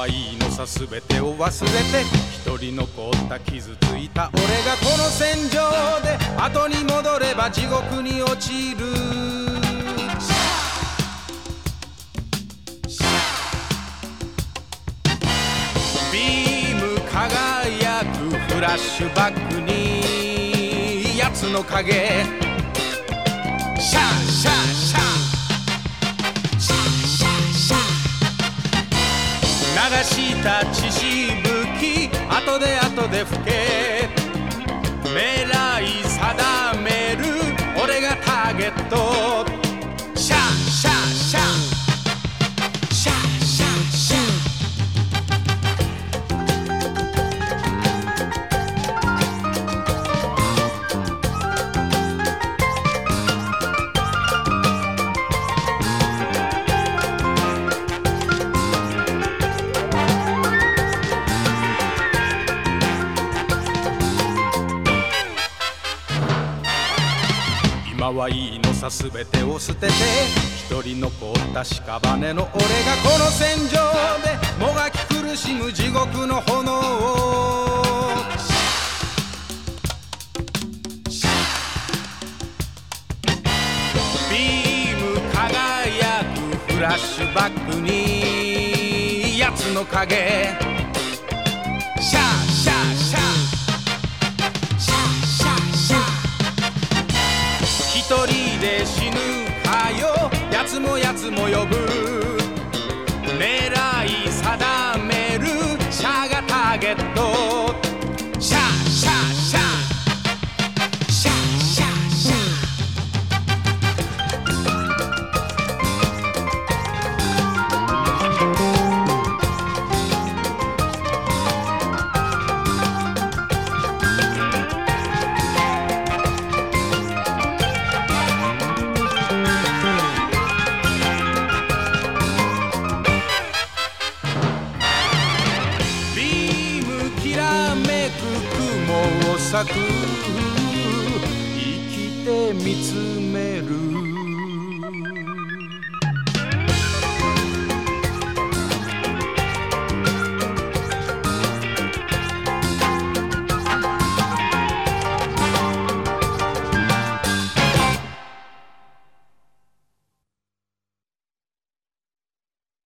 はいいのさ全てを忘れて一人残った傷ついた俺がこの戦場で後に戻れば地獄に落ちる。ビーム輝くフラッシュバックに。の影。シャーシャーシャーシャーシャーシャー流した血しぶき。後で後で吹け。未来定める。俺がターゲット。今はいいのさ全てを捨てて一人残った屍の俺がこの戦場でもがき苦しむ地獄の炎を。ビーム輝くフラッシュバックに奴の影。シャーつもやつも呼ぶ。狙い定める。シャがターゲット。シャーシャシャ。シャシャシャ。く生きて見つめる。